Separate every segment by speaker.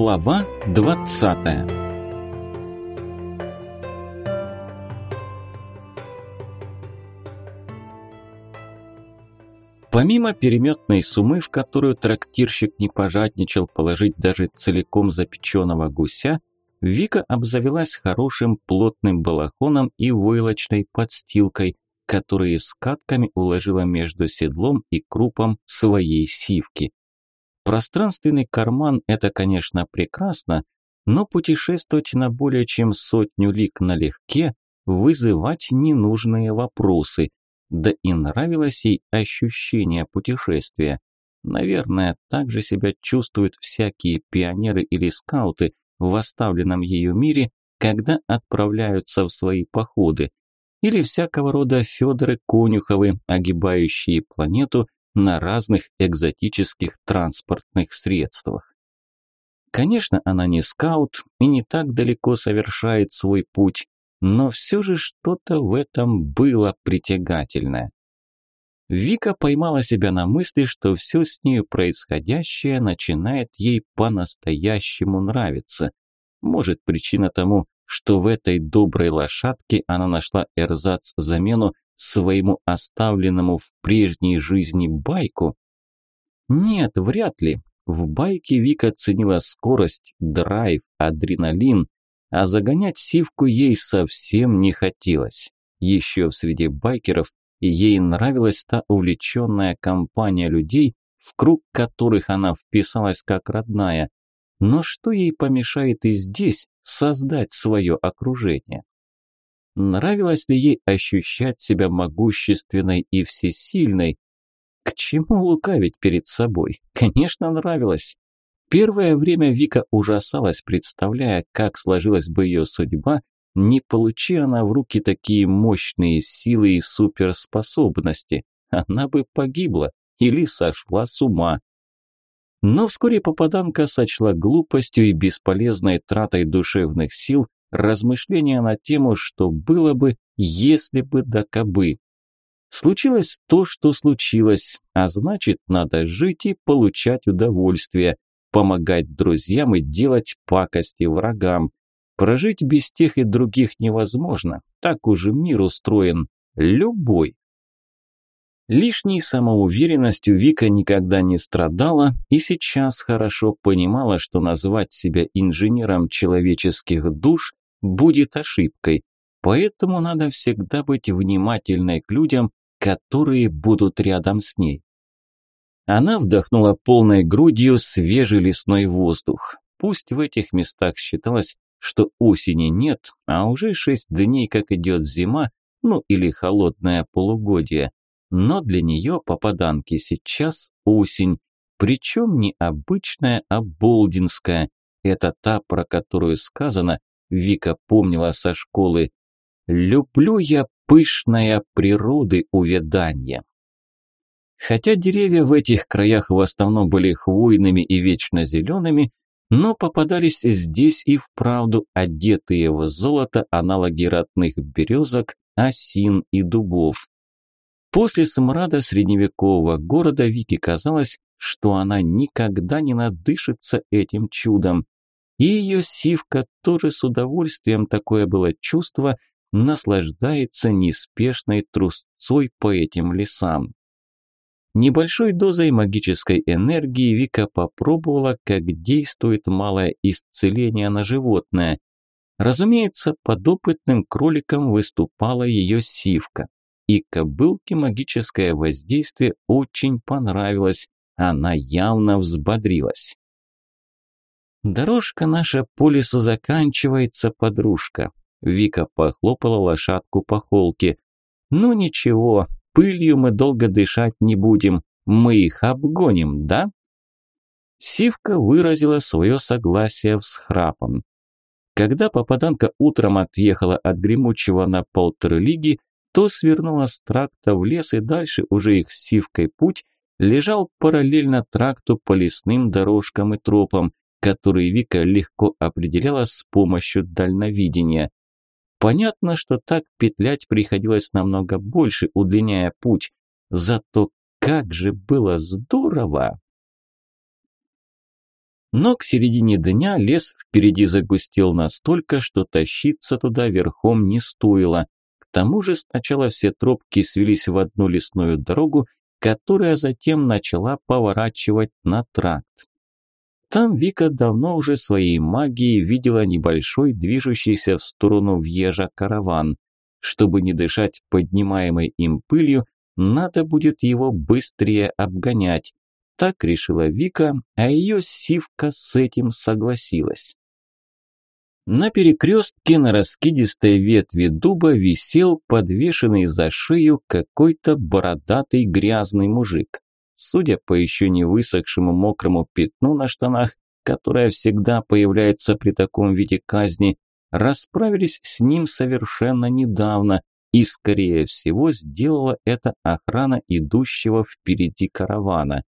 Speaker 1: Глава 20 Помимо переметной суммы, в которую трактирщик не пожадничал положить даже целиком запеченного гуся, Вика обзавелась хорошим плотным балахоном и войлочной подстилкой, которые скатками уложила между седлом и крупом своей сивки. Пространственный карман – это, конечно, прекрасно, но путешествовать на более чем сотню лик налегке, вызывать ненужные вопросы. Да и нравилось ей ощущение путешествия. Наверное, так же себя чувствуют всякие пионеры или скауты в оставленном ею мире, когда отправляются в свои походы. Или всякого рода Федоры Конюховы, огибающие планету на разных экзотических транспортных средствах. Конечно, она не скаут и не так далеко совершает свой путь, но все же что-то в этом было притягательное. Вика поймала себя на мысли, что все с нею происходящее начинает ей по-настоящему нравиться. Может, причина тому, что в этой доброй лошадке она нашла эрзац-замену своему оставленному в прежней жизни байку? Нет, вряд ли. В байке Вика ценила скорость, драйв, адреналин, а загонять сивку ей совсем не хотелось. Еще в среде байкеров ей нравилась та увлеченная компания людей, в круг которых она вписалась как родная. Но что ей помешает и здесь создать свое окружение? Нравилось ли ей ощущать себя могущественной и всесильной? К чему лукавить перед собой? Конечно, нравилось. Первое время Вика ужасалась, представляя, как сложилась бы ее судьба, не получи она в руки такие мощные силы и суперспособности. Она бы погибла или сошла с ума. Но вскоре попаданка сочла глупостью и бесполезной тратой душевных сил размышления на тему, что было бы, если бы да кабы. Случилось то, что случилось, а значит, надо жить и получать удовольствие, помогать друзьям и делать пакости врагам. Прожить без тех и других невозможно, так уже мир устроен, любой. Лишней самоуверенностью Вика никогда не страдала и сейчас хорошо понимала, что назвать себя инженером человеческих душ будет ошибкой. Поэтому надо всегда быть внимательной к людям, которые будут рядом с ней. Она вдохнула полной грудью свежий лесной воздух. Пусть в этих местах считалось, что осени нет, а уже шесть дней, как идет зима, ну или холодное полугодие но для нее, попаданки, сейчас осень, причем не обычная, а болдинская. Это та, про которую сказано, Вика помнила со школы. «Люблю я пышная природы увядания». Хотя деревья в этих краях в основном были хвойными и вечно зелеными, но попадались здесь и вправду одетые в золото аналоги родных березок, осин и дубов. После смрада средневекового города Вике казалось, что она никогда не надышится этим чудом. И ее сивка тоже с удовольствием, такое было чувство, наслаждается неспешной трусцой по этим лесам. Небольшой дозой магической энергии Вика попробовала, как действует малое исцеление на животное. Разумеется, подопытным кроликом выступала ее сивка и кобылке магическое воздействие очень понравилось, она явно взбодрилась. «Дорожка наша по лесу заканчивается, подружка», Вика похлопала лошадку по холке. «Ну ничего, пылью мы долго дышать не будем, мы их обгоним, да?» Сивка выразила свое согласие всхрапом. Когда попаданка утром отъехала от гремучего на полторы лиги, то свернула с тракта в лес, и дальше уже их сивкой путь лежал параллельно тракту по лесным дорожкам и тропам, которые Вика легко определяла с помощью дальновидения. Понятно, что так петлять приходилось намного больше, удлиняя путь. Зато как же было здорово! Но к середине дня лес впереди загустел настолько, что тащиться туда верхом не стоило. К тому же сначала все тропки свелись в одну лесную дорогу, которая затем начала поворачивать на тракт. Там Вика давно уже своей магией видела небольшой движущийся в сторону въезжа караван. Чтобы не дышать поднимаемой им пылью, надо будет его быстрее обгонять. Так решила Вика, а ее сивка с этим согласилась. На перекрестке на раскидистой ветви дуба висел подвешенный за шею какой-то бородатый грязный мужик. Судя по еще не высохшему мокрому пятну на штанах, которое всегда появляется при таком виде казни, расправились с ним совершенно недавно, и, скорее всего, сделала это охрана идущего впереди каравана.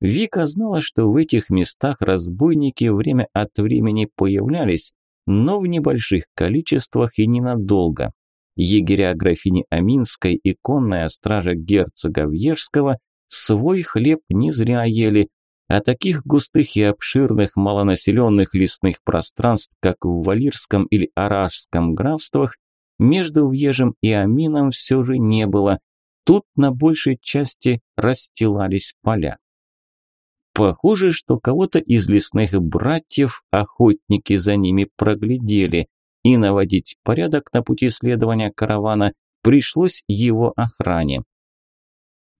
Speaker 1: Вика знала, что в этих местах разбойники время от времени появлялись, но в небольших количествах и ненадолго. Егеря графини Аминской и конная стража герцога Вьежского свой хлеб не зря ели, а таких густых и обширных малонаселенных лесных пространств, как в Валирском или Аражском графствах, между Вьежем и Амином все же не было. Тут на большей части расстилались поля. Похоже, что кого-то из лесных братьев охотники за ними проглядели, и наводить порядок на пути следования каравана пришлось его охране.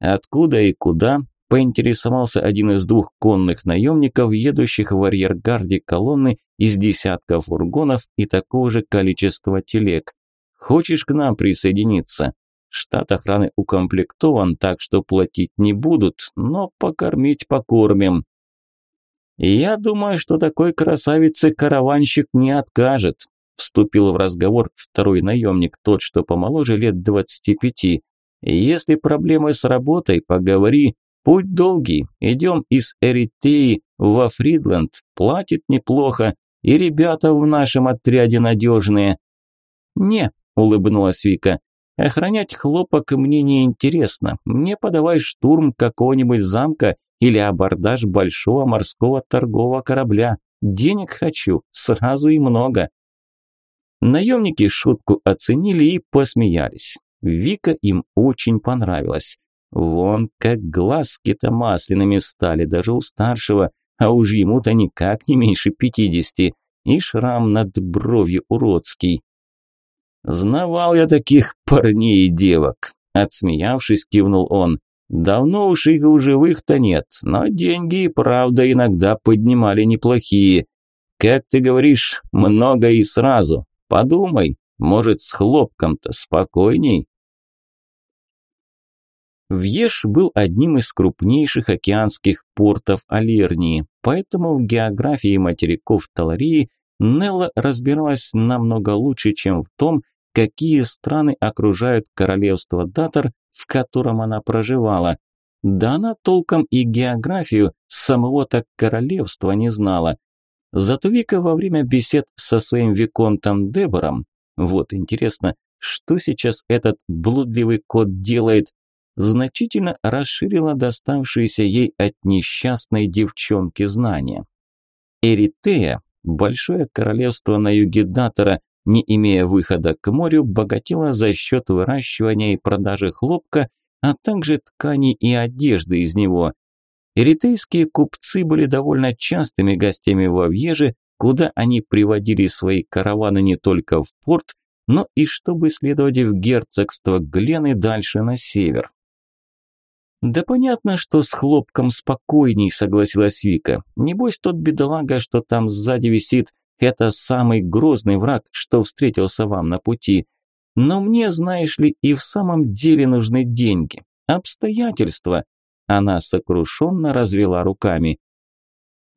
Speaker 1: Откуда и куда, поинтересовался один из двух конных наемников, едущих в арьергарде колонны из десятка фургонов и такого же количества телег. «Хочешь к нам присоединиться?» Штат охраны укомплектован, так что платить не будут, но покормить покормим. Я думаю, что такой красавице караванщик не откажет, вступил в разговор второй наемник, тот, что помоложе лет двадцати пяти. Если проблемы с работой, поговори. Путь долгий. Идем из Эритеи во Фридленд. Платит неплохо. И ребята в нашем отряде надежные. Не, улыбнулась Вика. Охранять хлопок мне не интересно. Мне подавай штурм какого-нибудь замка или абордаж большого морского торгового корабля. Денег хочу, сразу и много. Наемники шутку оценили и посмеялись. Вика им очень понравилась. Вон как глазки-то масляными стали, даже у старшего, а уж ему-то никак не меньше пятидесяти, и шрам над бровью уродский. «Знавал я таких парней и девок», – отсмеявшись, кивнул он. «Давно уж их у живых-то нет, но деньги и правда иногда поднимали неплохие. Как ты говоришь, много и сразу. Подумай, может, с хлопком-то спокойней?» Вьеш был одним из крупнейших океанских портов Алернии, поэтому в географии материков Таларии Нелла разбиралась намного лучше, чем в том, какие страны окружают королевство Датор, в котором она проживала. Да она толком и географию самого так королевства не знала. Зато Вика во время бесед со своим виконтом Дебором, вот интересно, что сейчас этот блудливый кот делает, значительно расширила доставшиеся ей от несчастной девчонки знания. Эритея, большое королевство на юге Датора, не имея выхода к морю, богатела за счет выращивания и продажи хлопка, а также тканей и одежды из него. Эритейские купцы были довольно частыми гостями во Вьеже, куда они приводили свои караваны не только в порт, но и чтобы следовать в герцогство Глены дальше на север. «Да понятно, что с хлопком спокойней», – согласилась Вика. «Небось, тот бедолага, что там сзади висит, это самый грозный враг, что встретился вам на пути. Но мне, знаешь ли, и в самом деле нужны деньги. Обстоятельства. Она сокрушенно развела руками.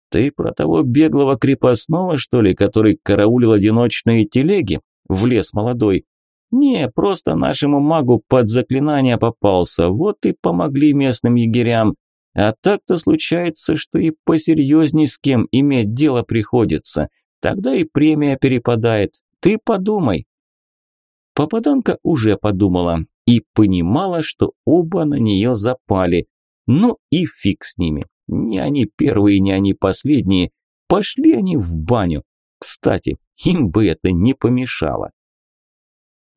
Speaker 1: «Ты про того беглого крепостного, что ли, который караулил одиночные телеги?» Влез молодой. «Не, просто нашему магу под заклинание попался, вот и помогли местным егерям. А так-то случается, что и посерьезней с кем иметь дело приходится. Тогда и премия перепадает. Ты подумай. Попаданка уже подумала и понимала, что оба на нее запали. Ну и фиг с ними. Не они первые, не они последние. Пошли они в баню. Кстати, им бы это не помешало.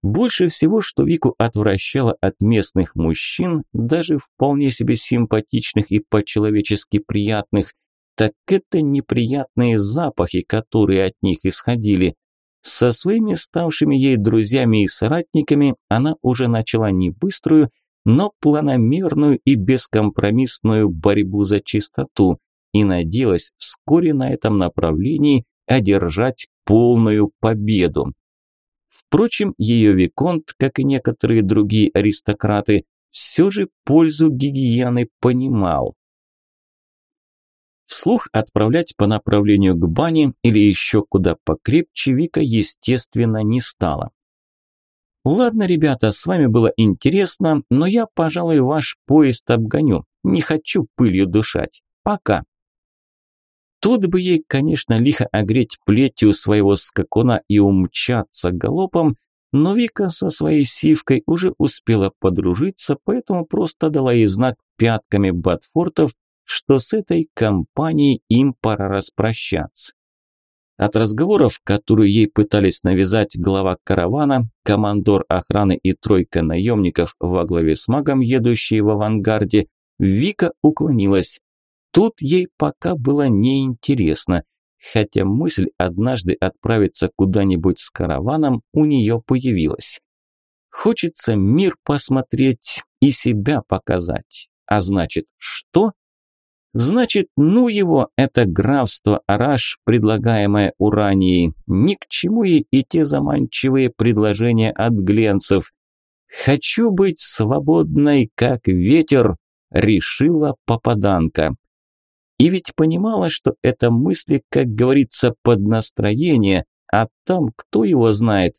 Speaker 1: Больше всего, что Вику отвращало от местных мужчин, даже вполне себе симпатичных и по-человечески приятных, так это неприятные запахи, которые от них исходили. Со своими ставшими ей друзьями и соратниками она уже начала не быструю, но планомерную и бескомпромиссную борьбу за чистоту и надеялась вскоре на этом направлении одержать полную победу. Впрочем, ее Виконт, как и некоторые другие аристократы, все же пользу гигиены понимал. Вслух отправлять по направлению к бане или еще куда покрепче Вика, естественно, не стала. «Ладно, ребята, с вами было интересно, но я, пожалуй, ваш поезд обгоню. Не хочу пылью дышать. Пока». Тут бы ей, конечно, лихо огреть плетью своего скакуна и умчаться галопом, но Вика со своей сивкой уже успела подружиться, поэтому просто дала ей знак пятками Батфортов что с этой компанией им пора распрощаться. От разговоров, которые ей пытались навязать глава каравана, командор охраны и тройка наемников во главе с магом, едущие в авангарде, Вика уклонилась. Тут ей пока было неинтересно, хотя мысль однажды отправиться куда-нибудь с караваном у нее появилась. Хочется мир посмотреть и себя показать. А значит, что? Значит, ну его, это графство Араш, предлагаемое Уранией. Ни к чему ей и те заманчивые предложения от гленцев. «Хочу быть свободной, как ветер», – решила попаданка. И ведь понимала, что это мысли, как говорится, под настроение, а там кто его знает.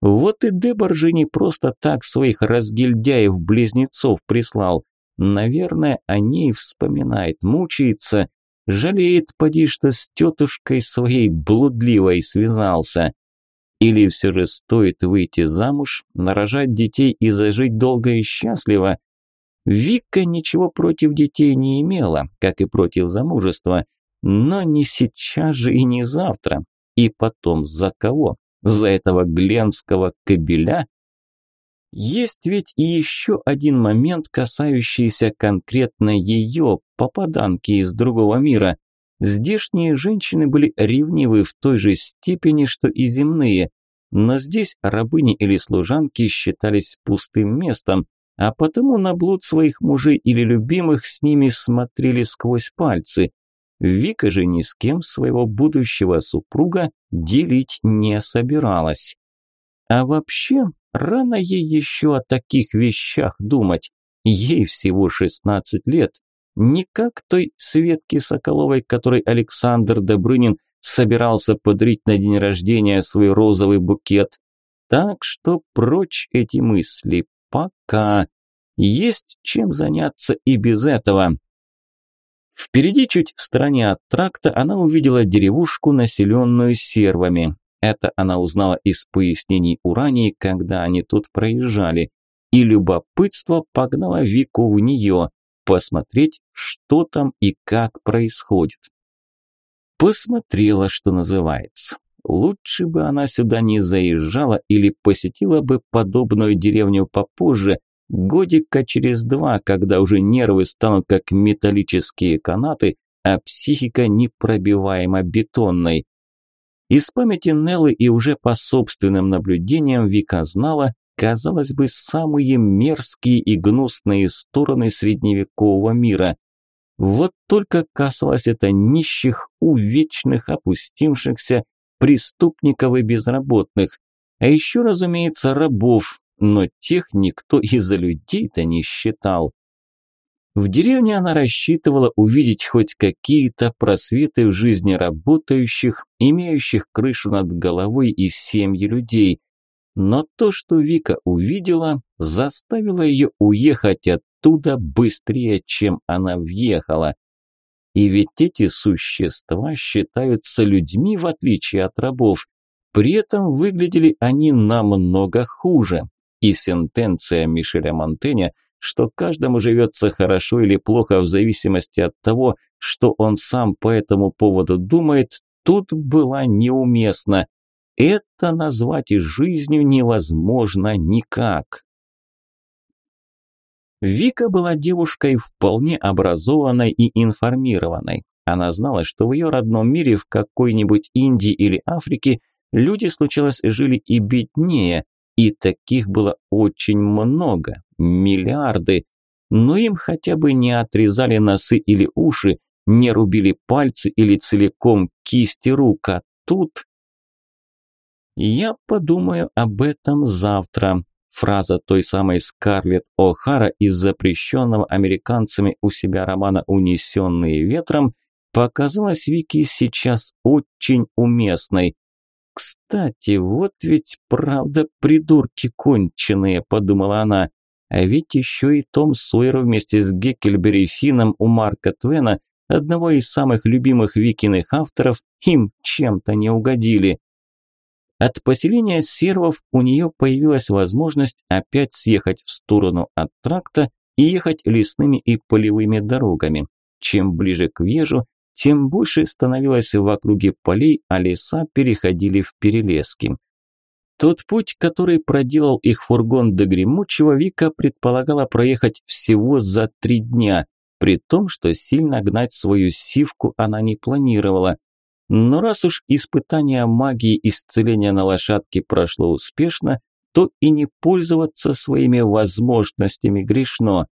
Speaker 1: Вот и Дебор же не просто так своих разгильдяев-близнецов прислал. Наверное, о ней вспоминает, мучается, жалеет, поди, что с тетушкой своей блудливой связался. Или все же стоит выйти замуж, нарожать детей и зажить долго и счастливо? Вика ничего против детей не имела, как и против замужества, но не сейчас же и не завтра. И потом за кого? За этого гленского кобеля? Есть ведь и еще один момент, касающийся конкретно ее, попаданки из другого мира. Здешние женщины были ревнивы в той же степени, что и земные, но здесь рабыни или служанки считались пустым местом, а потому на блуд своих мужей или любимых с ними смотрели сквозь пальцы. Вика же ни с кем своего будущего супруга делить не собиралась. А вообще, Рано ей еще о таких вещах думать. Ей всего 16 лет. Не как той Светке Соколовой, которой Александр Добрынин собирался подарить на день рождения свой розовый букет. Так что прочь эти мысли. Пока. Есть чем заняться и без этого. Впереди, чуть в стороне от тракта, она увидела деревушку, населенную сервами. Это она узнала из пояснений Урании, когда они тут проезжали. И любопытство погнало Вику в нее, посмотреть, что там и как происходит. Посмотрела, что называется. Лучше бы она сюда не заезжала или посетила бы подобную деревню попозже, годика через два, когда уже нервы станут как металлические канаты, а психика непробиваемо бетонной. Из памяти Неллы и уже по собственным наблюдениям Вика знала, казалось бы, самые мерзкие и гнусные стороны средневекового мира. Вот только касалось это нищих, увечных, опустившихся, преступников и безработных. А еще, разумеется, рабов, но тех никто и за людей-то не считал. В деревне она рассчитывала увидеть хоть какие-то просветы в жизни работающих, имеющих крышу над головой и семьи людей. Но то, что Вика увидела, заставило ее уехать оттуда быстрее, чем она въехала. И ведь эти существа считаются людьми, в отличие от рабов. При этом выглядели они намного хуже. И сентенция Мишеля Монтэня – что каждому живется хорошо или плохо в зависимости от того, что он сам по этому поводу думает, тут была неуместна. Это назвать жизнью невозможно никак. Вика была девушкой вполне образованной и информированной. Она знала, что в ее родном мире, в какой-нибудь Индии или Африке, люди, случалось, жили и беднее, и таких было очень много, миллиарды. Но им хотя бы не отрезали носы или уши, не рубили пальцы или целиком кисти рук, а тут... «Я подумаю об этом завтра», Фраза той самой Скарлетт О'Хара из запрещенного американцами у себя романа «Унесенные ветром» показалась Вики сейчас очень уместной. «Кстати, вот ведь правда придурки конченые», – подумала она. А ведь еще и Том Сойер вместе с Геккельбери Финном у Марка Твена, одного из самых любимых Викиных авторов, им чем-то не угодили. От поселения сервов у нее появилась возможность опять съехать в сторону от тракта и ехать лесными и полевыми дорогами. Чем ближе к Вежу, тем больше становилось в округе полей, а леса переходили в перелески. Тот путь, который проделал их фургон до Гремучего, Вика предполагала проехать всего за три дня, при том, что сильно гнать свою сивку она не планировала. Но раз уж испытание магии исцеления на лошадке прошло успешно, то и не пользоваться своими возможностями грешно.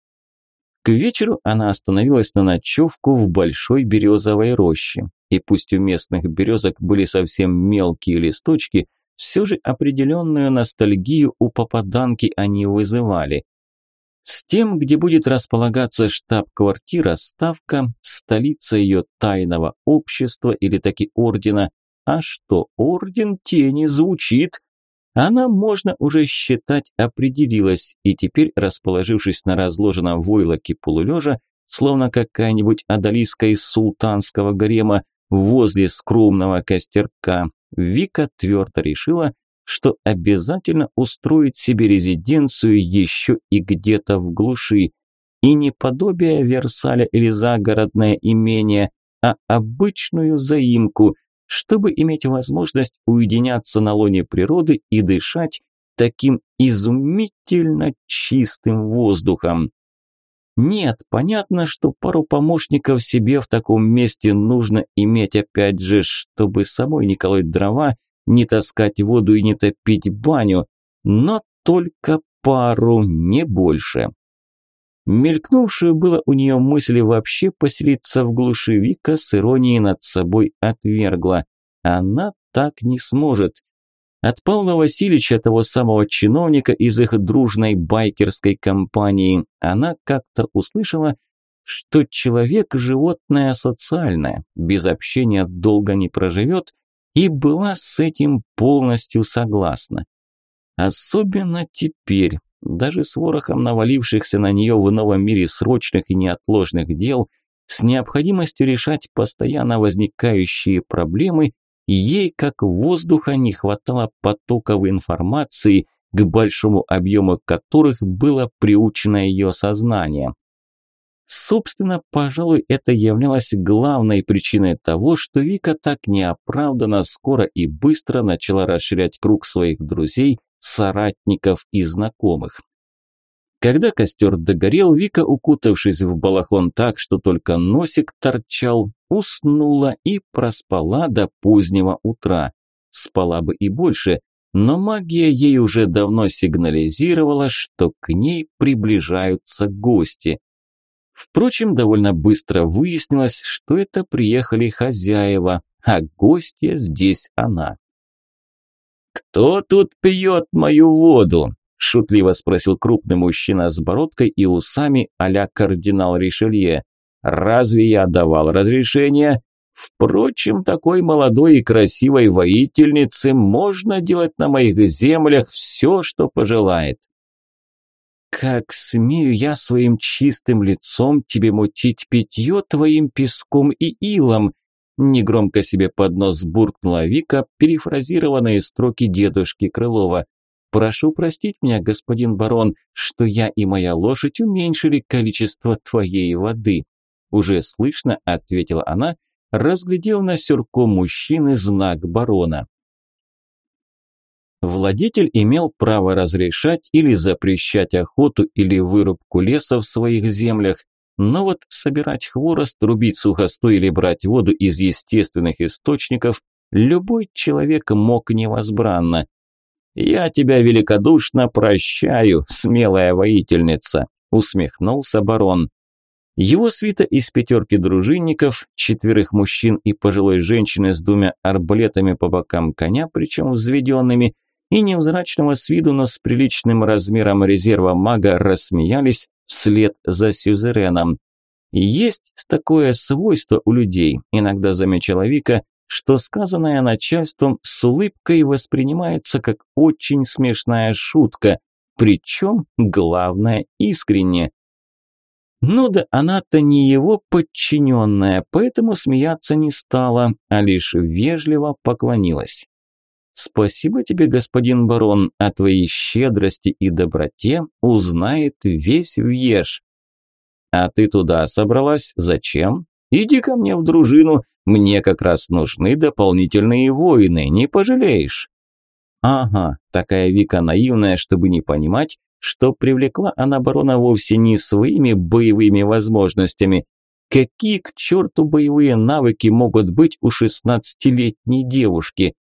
Speaker 1: К вечеру она остановилась на ночевку в большой березовой роще. И пусть у местных березок были совсем мелкие листочки, все же определенную ностальгию у попаданки они вызывали. С тем, где будет располагаться штаб-квартира, ставка, столица ее тайного общества или таки ордена. А что орден тени звучит? Она, можно уже считать, определилась, и теперь, расположившись на разложенном войлоке полулежа, словно какая-нибудь одолиска из султанского гарема, возле скромного костерка, Вика твердо решила, что обязательно устроит себе резиденцию еще и где-то в глуши. И не подобие Версаля или загородное имение, а обычную заимку, чтобы иметь возможность уединяться на лоне природы и дышать таким изумительно чистым воздухом. Нет, понятно, что пару помощников себе в таком месте нужно иметь опять же, чтобы самой не колоть дрова не таскать воду и не топить баню, но только пару, не больше. Мелькнувшую было у нее мысли вообще поселиться в глуши Вика с иронией над собой отвергла. Она так не сможет. От Павла Васильевича, того самого чиновника из их дружной байкерской компании, она как-то услышала, что человек – животное социальное, без общения долго не проживет, и была с этим полностью согласна. Особенно теперь, даже с ворохом навалившихся на нее в новом мире срочных и неотложных дел, с необходимостью решать постоянно возникающие проблемы, ей как воздуха не хватало потоков информации, к большому объему которых было приучено ее сознание. Собственно, пожалуй, это являлось главной причиной того, что Вика так неоправданно скоро и быстро начала расширять круг своих друзей, соратников и знакомых. Когда костер догорел, Вика, укутавшись в балахон так, что только носик торчал, уснула и проспала до позднего утра. Спала бы и больше, но магия ей уже давно сигнализировала, что к ней приближаются гости. Впрочем, довольно быстро выяснилось, что это приехали хозяева, а гостья здесь она. «Кто тут пьет мою воду?» – шутливо спросил крупный мужчина с бородкой и усами а кардинал Ришелье. «Разве я давал разрешение?» Впрочем, такой молодой и красивой воительнице можно делать на моих землях все, что пожелает. «Как смею я своим чистым лицом тебе мутить питье твоим песком и илом?» Негромко себе под нос буркнула Вика, перефразированные строки дедушки Крылова. «Прошу простить меня, господин барон, что я и моя лошадь уменьшили количество твоей воды». уже слышно ответила она, разглядев на сюрко мужчины знак барона. Владетель имел право разрешать или запрещать охоту или вырубку леса в своих землях, но вот собирать хворост, рубить сухостой или брать воду из естественных источников любой человек мог невозбранно. «Я тебя великодушно прощаю, смелая воительница», – усмехнулся барон. Его свита из пятерки дружинников, четверых мужчин и пожилой женщины с двумя арбалетами по бокам коня, причем взведенными, и невзрачного с виду, но с приличным размером резерва мага рассмеялись вслед за сюзереном. Есть такое свойство у людей, иногда замечала Вика, что сказанное начальством с улыбкой воспринимается как очень смешная шутка, причем, главное, искренне. Ну да она-то не его подчиненная, поэтому смеяться не стала, а лишь вежливо поклонилась. Спасибо тебе, господин барон, о твоей щедрости и доброте узнает весь Вьеж. А ты туда собралась? Зачем? Иди ко мне в дружину, мне как раз нужны дополнительные воины, не пожалеешь. Ага, такая Вика наивная, чтобы не понимать, что привлекла она барона вовсе не своими боевыми возможностями. Какие к черту боевые навыки могут быть у шестнадцатилетней девушки?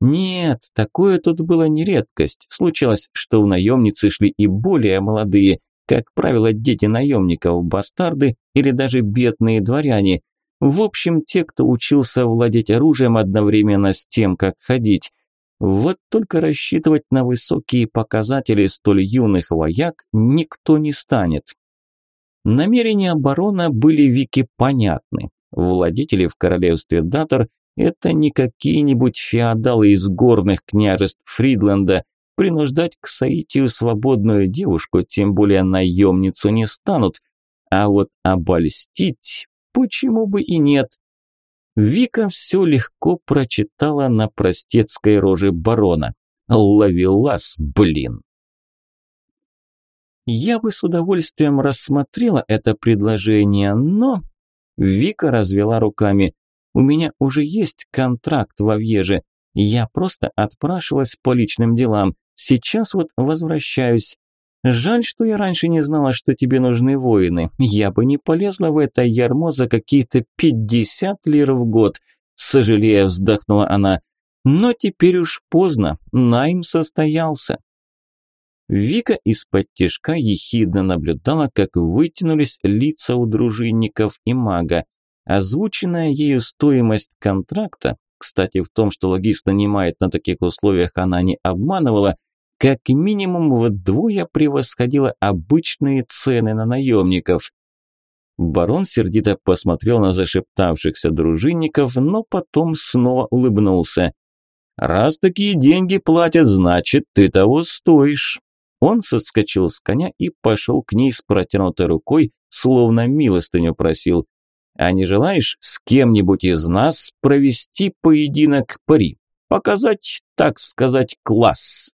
Speaker 1: Нет, такое тут было не редкость. Случалось, что в наемницы шли и более молодые, как правило, дети наемников, бастарды или даже бедные дворяне. В общем, те, кто учился владеть оружием одновременно с тем, как ходить. Вот только рассчитывать на высокие показатели столь юных вояк никто не станет. Намерения барона были Вики понятны. Владетели в королевстве Датор это не какие-нибудь феодалы из горных княжеств Фридленда. Принуждать к соитию свободную девушку, тем более наемницу, не станут. А вот обольстить почему бы и нет? Вика все легко прочитала на простецкой роже барона. Ловелас, блин. Я бы с удовольствием рассмотрела это предложение, но... Вика развела руками. У меня уже есть контракт во Вьеже. Я просто отпрашивалась по личным делам. Сейчас вот возвращаюсь. Жаль, что я раньше не знала, что тебе нужны воины. Я бы не полезла в это ярмо за какие-то пятьдесят лир в год. Сожалея, вздохнула она. Но теперь уж поздно. Найм состоялся. Вика из-под тишка ехидно наблюдала, как вытянулись лица у дружинников и мага. Озвученная ею стоимость контракта, кстати, в том, что логист нанимает на таких условиях, она не обманывала, как минимум вдвое превосходила обычные цены на наемников. Барон сердито посмотрел на зашептавшихся дружинников, но потом снова улыбнулся. «Раз такие деньги платят, значит, ты того стоишь». Он соскочил с коня и пошел к ней с протянутой рукой, словно милостыню просил. А не желаешь с кем-нибудь из нас провести поединок пари? Показать, так сказать, класс?»